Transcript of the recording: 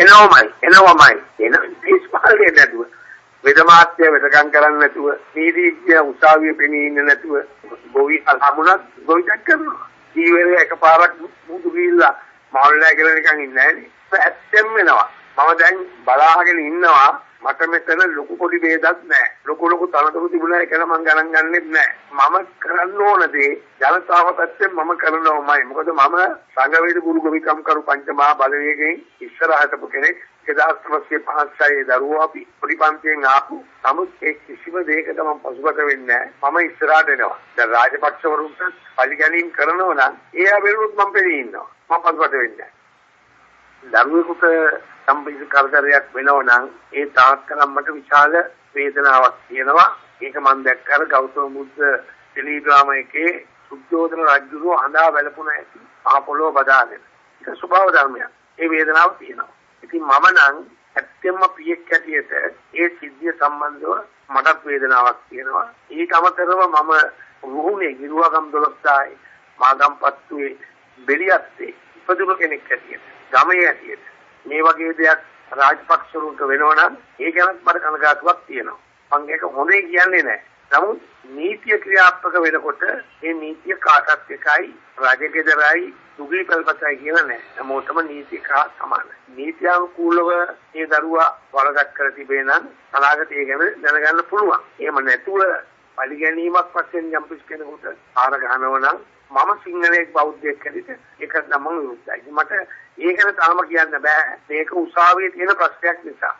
එනවමයි එනවමයි එන දේශපාලනේ නැතුව වෙදමාත්‍ය වෙදකම් කරන්නේ නැතුව නීතිඥ උසාවියේ පෙනී ඉන්නේ නැතුව ගොවි අලමුණක් ගොවිතැන් කරනවා. ඊවෙලේ එකපාරක් මුදු ගිහිල්ලා මහල්ලා කියලා නිකන් ඉන්නේ නැහැ ඇත්තෙම වෙනවා. මම දැන් බලාගෙන ඉන්නවා මට මෙතන ලොකු පොඩි ભેදක් නැහැ. ලොකු ලොකු තනතුරු තිබුණා ඒක මම ගණන් ගන්නෙත් නැහැ. මම කරන්න ඕන දේ ජනතාව පැත්තෙන් මම කරනවමයි. මොකද මම සංගවේද ගුරු ගමිකම් කරු පංචමහා බලවේගයෙන් ඉස්සරහට කෙනෙක් 1956 දරුවෝ අපි පොඩි පන්තියෙන් ආපු නමුත් ඒ කිසිම දෙයකට මම පසුබට වෙන්නේ නැහැ. මම ඉස්සරහට එනවා. දැන් රාජපක්ෂවරුන්ට පරිගැනීම් කරනවා නම් ඒ ආවෙරුත් මම පෙරී ඉන්නවා. මම පසුබට වෙන්නේ නැහැ. දරුවෙකුට සම්පූර්ණ කරදරයක් වෙනවා නම් ඒ තාක්කනම් මට විශාල වේදනාවක් තියෙනවා. ඒක මම දැක්කර ගෞතම බුද්ධ ටෙලිග්‍රාම එකේ සුද්ධෝදන රජුගේ අඳා වැළපුණ ඇති ආපොළොව බදාගෙන. ඒක ස්වභාව ධර්මයක්. ඒ වේදනාව තියෙනවා. ඉතින් මම නම් ඇත්තෙන්ම පියෙක් ඇටියට ඒ සිද්ධිය සම්බන්ධව මටත් වේදනාවක් තියෙනවා. ඊට අමතරව මම රුහුණේ ගිරුවගම් 12යි මාගම්පත්තුවේ බෙලියත්තේ ඉපදුණු කෙනෙක් ඇටියට. ගමේ ඇටියට. මේ වගේ දෙයක් රාජපක්ෂරුන්ට වෙනවනම් ඒ ගැනත් මට කනගාටුවක් තියෙනවා. මම ඒක හොඳේ කියන්නේ නැහැ. නමුත් නීතිය ක්‍රියාත්මක වෙනකොට ඒ නීතිය කාටත් එකයි රජගෙදරයි සුගී පල්පතයි කියලා නෑ. හැමෝටම නීතිය කා සමානයි. නීත්‍යානුකූලව ඒ දරුවා වරදක් කර තිබේ නම් අනාගතය ගැන දැනගන්න පුළුවන්. එහෙම නැතුව පරිගැනීමක් වශයෙන් යම් කෙනෙකුට ආර ගන්නව නම් මම සිංහලෙක් බෞද්ධයෙක් හැටියට ඒක නම් මම විරුද්ධයි. මට ඒක තාම කියන්න බෑ. මේක උසාවියේ තියෙන ප්‍රශ්නයක් නිසා.